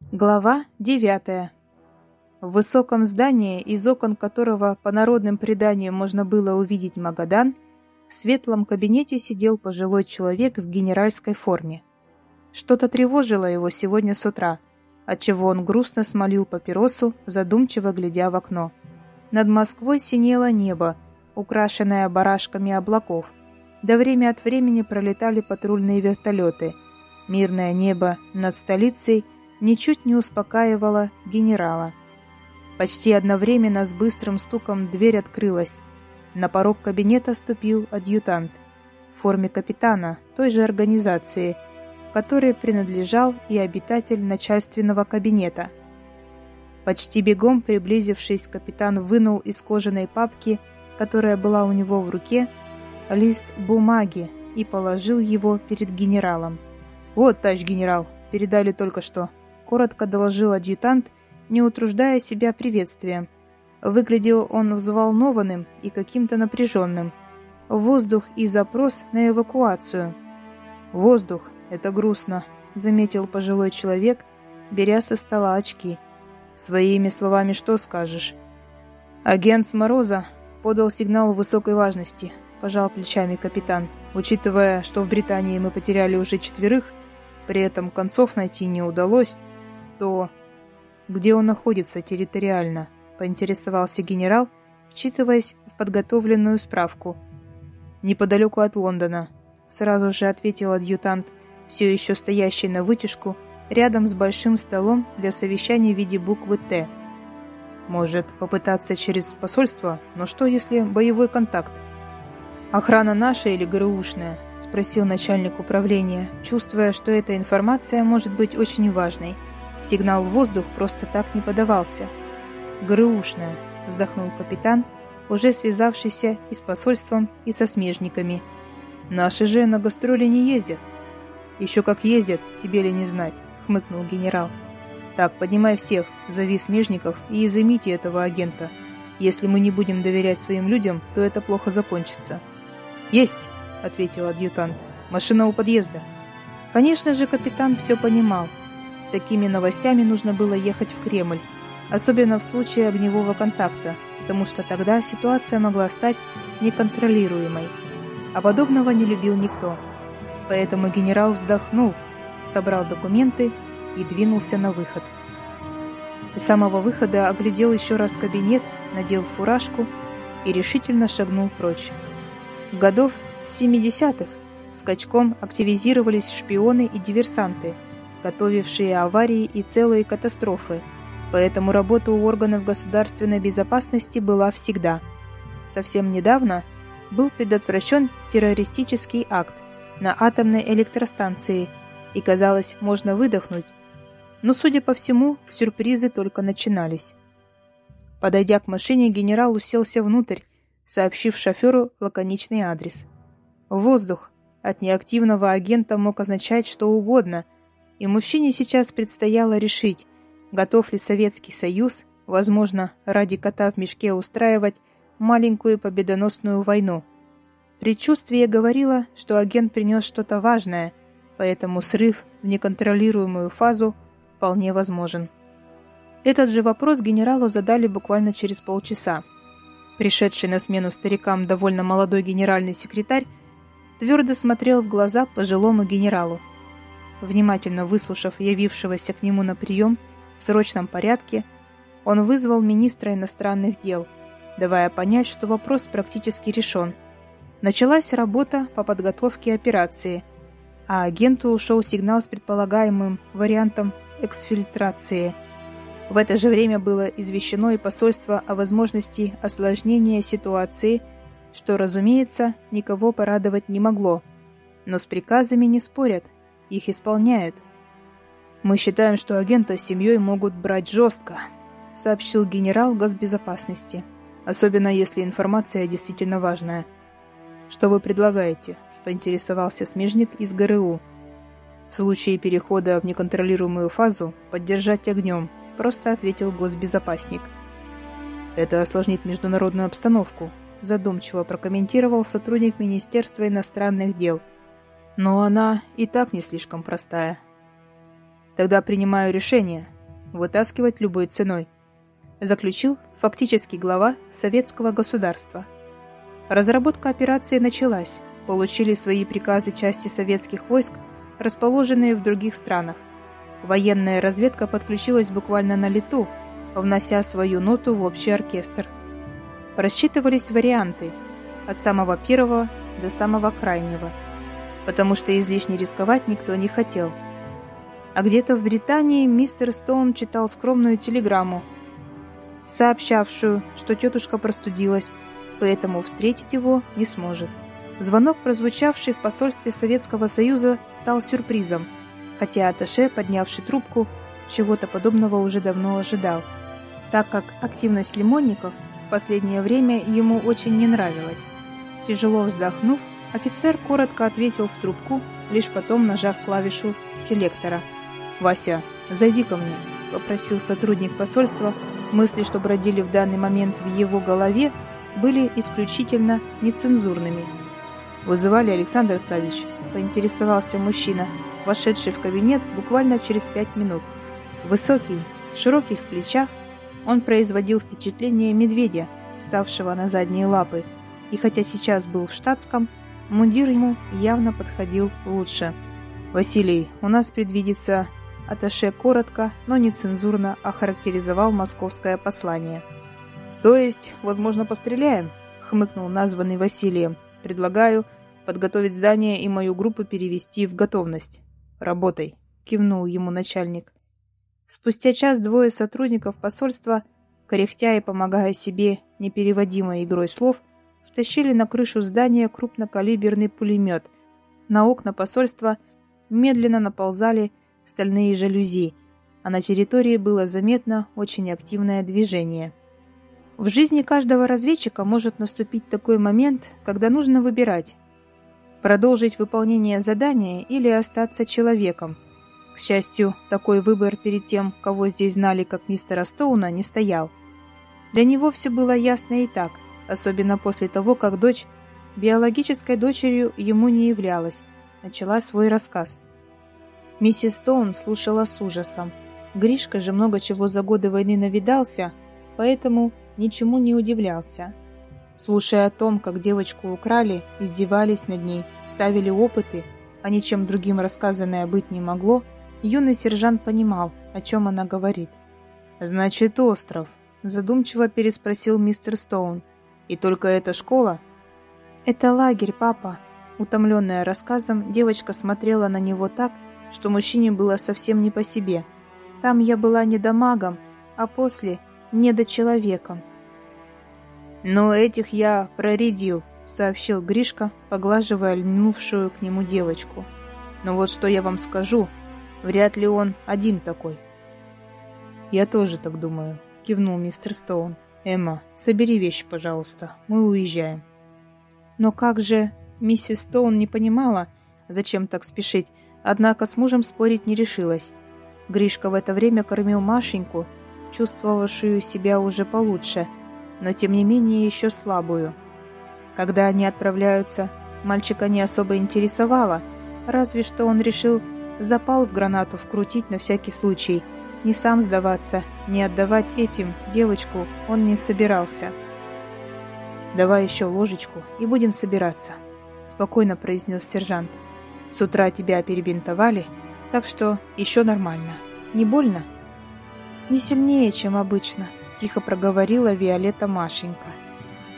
Глава девятая. В высоком здании, из окон которого по народным преданиям можно было увидеть Магадан, в светлом кабинете сидел пожилой человек в генеральской форме. Что-то тревожило его сегодня с утра, отчего он грустно смолил папиросу, задумчиво глядя в окно. Над Москвой синело небо, украшенное барашками облаков, да время от времени пролетали патрульные вертолеты. Мирное небо над столицей ничуть не успокаивало генерала. Почти одновременно с быстрым стуком дверь открылась. На порог кабинета ступил адъютант в форме капитана той же организации, которой принадлежал и обитатель начальственного кабинета. Почти бегом приблизившись, капитан вынул из кожаной папки, которая была у него в руке, лист бумаги и положил его перед генералом. «Вот, товарищ генерал, передали только что», — коротко доложил адъютант, не утруждая себя приветствием. Выглядел он взволнованным и каким-то напряженным. Воздух и запрос на эвакуацию. «Воздух, это грустно», — заметил пожилой человек, беря со стола очки. «Своими словами что скажешь?» Агент с Мороза подал сигнал высокой важности —— пожал плечами капитан. «Учитывая, что в Британии мы потеряли уже четверых, при этом концов найти не удалось, то...» «Где он находится территориально?» — поинтересовался генерал, вчитываясь в подготовленную справку. «Неподалеку от Лондона», — сразу же ответил адъютант, все еще стоящий на вытяжку, рядом с большим столом для совещаний в виде буквы «Т». «Может, попытаться через посольство? Но что, если боевой контакт?» «Охрана наша или ГРУшная?» – спросил начальник управления, чувствуя, что эта информация может быть очень важной. Сигнал в воздух просто так не подавался. «ГРУшная», – вздохнул капитан, уже связавшийся и с посольством, и со смежниками. «Наши же на гастроли не ездят». «Еще как ездят, тебе ли не знать», – хмыкнул генерал. «Так, поднимай всех, зови смежников и изымите этого агента. Если мы не будем доверять своим людям, то это плохо закончится». «Есть!» — ответил адъютант. «Машина у подъезда». Конечно же, капитан все понимал. С такими новостями нужно было ехать в Кремль, особенно в случае огневого контакта, потому что тогда ситуация могла стать неконтролируемой. А подобного не любил никто. Поэтому генерал вздохнул, собрал документы и двинулся на выход. У самого выхода оглядел еще раз кабинет, надел фуражку и решительно шагнул прочь. Годов 70-х скачком активизировались шпионы и диверсанты, готовившие аварии и целые катастрофы, поэтому работа у органов государственной безопасности была всегда. Совсем недавно был предотвращен террористический акт на атомной электростанции, и казалось, можно выдохнуть. Но, судя по всему, сюрпризы только начинались. Подойдя к машине, генерал уселся внутрь сообщив шоферу лаконичный адрес. Воздух от неактивного агента мог означать что угодно, и мужчине сейчас предстояло решить, готов ли Советский Союз, возможно, ради кота в мешке устраивать маленькую победоносную войну. Предчувствие говорило, что агент принес что-то важное, поэтому срыв в неконтролируемую фазу вполне возможен. Этот же вопрос генералу задали буквально через полчаса. Пришедший на смену старикам довольно молодой генеральный секретарь твердо смотрел в глаза пожилому генералу. Внимательно выслушав явившегося к нему на прием в срочном порядке, он вызвал министра иностранных дел, давая понять, что вопрос практически решен. Началась работа по подготовке операции, а агенту ушел сигнал с предполагаемым вариантом эксфильтрации – в это же время было извещено и посольство о возможности осложнения ситуации, что, разумеется, никого порадовать не могло. Но с приказами не спорят, их исполняют. «Мы считаем, что агента с семьей могут брать жестко», сообщил генерал госбезопасности, особенно если информация действительно важная. «Что вы предлагаете?» – поинтересовался смежник из ГРУ. «В случае перехода в неконтролируемую фазу поддержать огнем – просто ответил госбезопасник. Это осложнит международную обстановку, задумчиво прокомментировал сотрудник Министерства иностранных дел. Но она и так не слишком простая. Тогда принимаю решение вытаскивать любой ценой. Заключил фактически глава советского государства. Разработка операции началась. Получили свои приказы части советских войск, расположенные в других странах. Военная разведка подключилась буквально на лету, внося свою ноту в общий оркестр. Просчитывались варианты от самого первого до самого крайнего, потому что излишне рисковать никто не хотел. А где-то в Британии мистер Стоун читал скромную телеграмму, сообщавшую, что тетушка простудилась, поэтому встретить его не сможет. Звонок, прозвучавший в посольстве Советского Союза, стал сюрпризом, хотя Аташе, поднявший трубку, чего-то подобного уже давно ожидал, так как активность лимонников в последнее время ему очень не нравилась. Тяжело вздохнув, офицер коротко ответил в трубку, лишь потом нажав клавишу селектора. «Вася, зайди ко мне», — попросил сотрудник посольства. Мысли, что бродили в данный момент в его голове, были исключительно нецензурными. «Вызывали Александр Савич», — поинтересовался мужчина, вошедший в кабинет буквально через пять минут. Высокий, широкий в плечах, он производил впечатление медведя, вставшего на задние лапы, и хотя сейчас был в штатском, мундир ему явно подходил лучше. «Василий, у нас предвидится...» Аташе коротко, но нецензурно охарактеризовал московское послание. «То есть, возможно, постреляем?» — хмыкнул названный Василием. «Предлагаю подготовить здание и мою группу перевести в готовность. Работай», — кивнул ему начальник. Спустя час двое сотрудников посольства, корехтя и помогая себе непереводимой игрой слов, втащили на крышу здания крупнокалиберный пулемет. На окна посольства медленно наползали стальные жалюзи, а на территории было заметно очень активное движение. В жизни каждого разведчика может наступить такой момент, когда нужно выбирать, продолжить выполнение задания или остаться человеком, к счастью, такой выбор перед тем, кого здесь знали как мистера Стоуна, не стоял. Для него все было ясно и так, особенно после того, как дочь, биологической дочерью ему не являлась, начала свой рассказ. Миссис Стоун слушала с ужасом. Гришка же много чего за годы войны навидался, поэтому ничему не удивлялся. Слушая о том, как девочку украли, издевались над ней, ставили опыты, а ничем другим рассказанное быть не могло, Юный сержант понимал, о чем она говорит. «Значит, остров», — задумчиво переспросил мистер Стоун. «И только эта школа?» «Это лагерь, папа». Утомленная рассказом, девочка смотрела на него так, что мужчине было совсем не по себе. «Там я была не домагом, а после — недочеловеком». «Но этих я проредил», — сообщил Гришка, поглаживая льнувшую к нему девочку. «Но вот что я вам скажу, Вряд ли он один такой. Я тоже так думаю, кивнул мистер Стоун. Эмма, собери вещи, пожалуйста. Мы уезжаем. Но как же... Миссис Стоун не понимала, зачем так спешить, однако с мужем спорить не решилась. Гришка в это время кормил Машеньку, чувствовавшую себя уже получше, но тем не менее еще слабую. Когда они отправляются, мальчика не особо интересовало, разве что он решил Запал в гранату вкрутить на всякий случай. Не сам сдаваться, не отдавать этим девочку он не собирался. «Давай еще ложечку и будем собираться», — спокойно произнес сержант. «С утра тебя перебинтовали, так что еще нормально. Не больно?» «Не сильнее, чем обычно», — тихо проговорила Виолетта Машенька.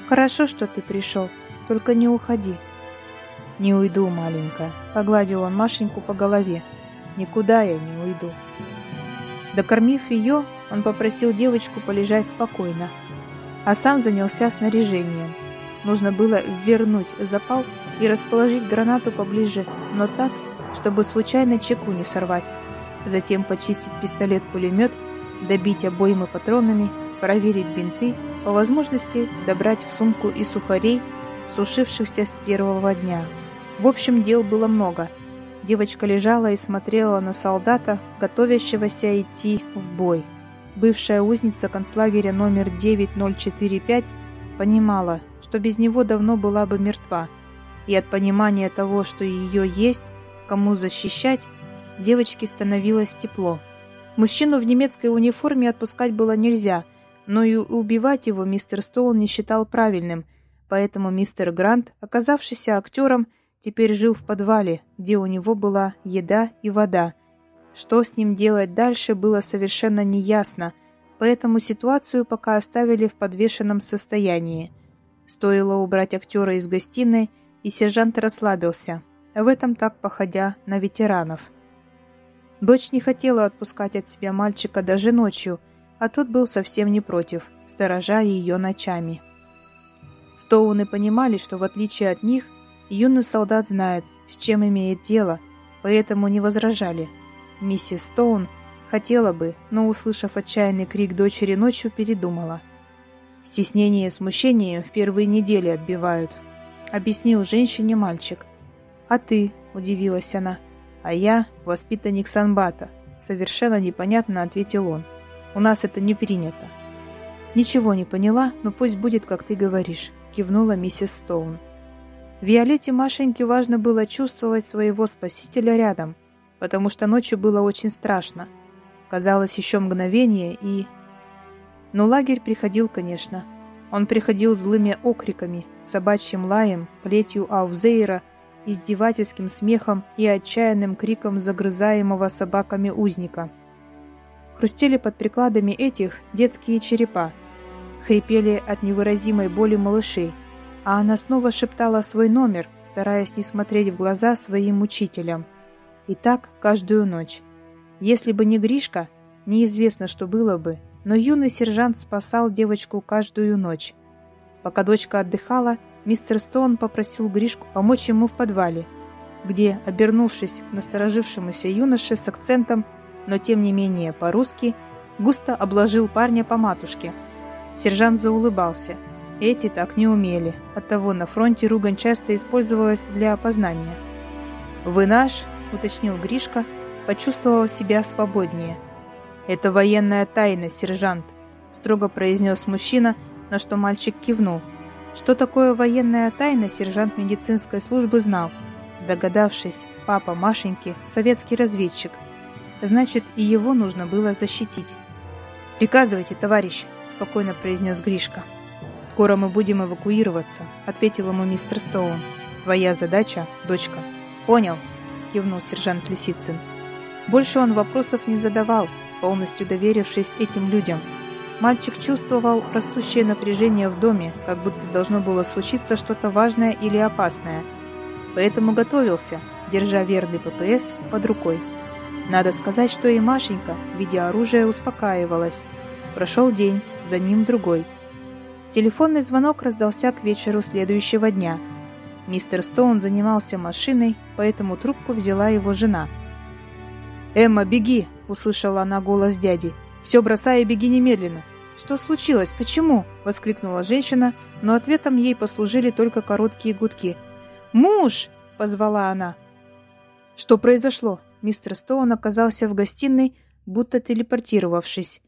«Хорошо, что ты пришел, только не уходи». «Не уйду, маленькая», — погладил он Машеньку по голове. «Никуда я не уйду». Докормив ее, он попросил девочку полежать спокойно, а сам занялся снаряжением. Нужно было вернуть запал и расположить гранату поближе, но так, чтобы случайно чеку не сорвать. Затем почистить пистолет-пулемет, добить обоймы патронами, проверить бинты, по возможности добрать в сумку и сухарей, сушившихся с первого дня. В общем, дел было много. Девочка лежала и смотрела на солдата, готовящегося идти в бой. Бывшая узница концлагеря номер 9045 понимала, что без него давно была бы мертва, и от понимания того, что ее есть, кому защищать, девочке становилось тепло. Мужчину в немецкой униформе отпускать было нельзя, но и убивать его мистер Стоун не считал правильным, поэтому мистер Грант, оказавшийся актером, теперь жил в подвале, где у него была еда и вода. Что с ним делать дальше, было совершенно неясно, поэтому ситуацию пока оставили в подвешенном состоянии. Стоило убрать актера из гостиной, и сержант расслабился, в этом так походя на ветеранов. Дочь не хотела отпускать от себя мальчика даже ночью, а тот был совсем не против, сторожа ее ночами. Стоуны понимали, что в отличие от них, юный солдат знает, с чем имеет дело, поэтому не возражали. Миссис Стоун хотела бы, но, услышав отчаянный крик дочери ночью, передумала. Стеснение и смущение в первые недели отбивают, объяснил женщине мальчик. А ты, удивилась она, а я воспитанник Санбата, совершенно непонятно ответил он. У нас это не принято. Ничего не поняла, но пусть будет, как ты говоришь, кивнула миссис Стоун. Виолетте Машеньке важно было чувствовать своего спасителя рядом, потому что ночью было очень страшно. Казалось, еще мгновение и... Но лагерь приходил, конечно. Он приходил злыми окриками, собачьим лаем, плетью Ауфзейра, издевательским смехом и отчаянным криком загрызаемого собаками узника. Хрустели под прикладами этих детские черепа, хрипели от невыразимой боли малыши, а она снова шептала свой номер, стараясь не смотреть в глаза своим учителям. И так каждую ночь. Если бы не Гришка, неизвестно, что было бы, но юный сержант спасал девочку каждую ночь. Пока дочка отдыхала, мистер Стоун попросил Гришку помочь ему в подвале, где, обернувшись к насторожившемуся юноше с акцентом, но тем не менее по-русски, густо обложил парня по матушке. Сержант заулыбался. Эти так не умели, оттого на фронте ругань часто использовалась для опознания. «Вы наш?» — уточнил Гришка, почувствовав себя свободнее. «Это военная тайна, сержант», — строго произнес мужчина, на что мальчик кивнул. Что такое военная тайна, сержант медицинской службы знал. Догадавшись, папа Машеньки – советский разведчик. Значит, и его нужно было защитить. «Приказывайте, товарищ», – спокойно произнес Гришка. «Скоро мы будем эвакуироваться», – ответил ему мистер Стоун. «Твоя задача, дочка». «Понял», – кивнул сержант Лисицын. Больше он вопросов не задавал, полностью доверившись этим людям – Мальчик чувствовал растущее напряжение в доме, как будто должно было случиться что-то важное или опасное. Поэтому готовился, держа верный ППС под рукой. Надо сказать, что и Машенька, видя оружие, успокаивалась. Прошел день, за ним другой. Телефонный звонок раздался к вечеру следующего дня. Мистер Стоун занимался машиной, поэтому трубку взяла его жена. «Эмма, беги!» – услышала она голос дяди – все бросай и беги немедленно. Что случилось? Почему? воскликнула женщина, но ответом ей послужили только короткие гудки. Муж! позвала она. Что произошло? Мистер Стоун оказался в гостиной, будто телепортировавшись.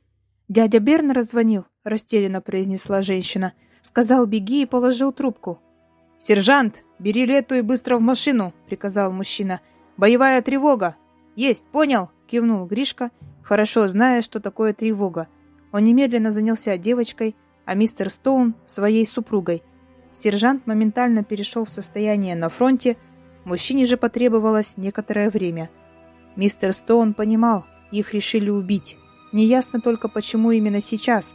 Дядя Берн раззвонил, растерянно произнесла женщина. Сказал: "Беги" и положил трубку. Сержант, бери Лету и быстро в машину, приказал мужчина. Боевая тревога. Есть, понял, кивнул Гришка хорошо зная, что такое тревога. Он немедленно занялся девочкой, а мистер Стоун – своей супругой. Сержант моментально перешел в состояние на фронте, мужчине же потребовалось некоторое время. Мистер Стоун понимал, их решили убить. Неясно только, почему именно сейчас,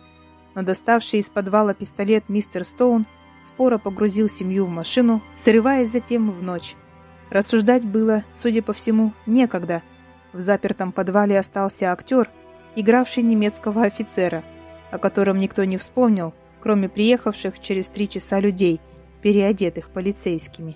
но доставший из подвала пистолет мистер Стоун споро погрузил семью в машину, срываясь затем в ночь. Рассуждать было, судя по всему, некогда – в запертом подвале остался актер, игравший немецкого офицера, о котором никто не вспомнил, кроме приехавших через три часа людей, переодетых полицейскими.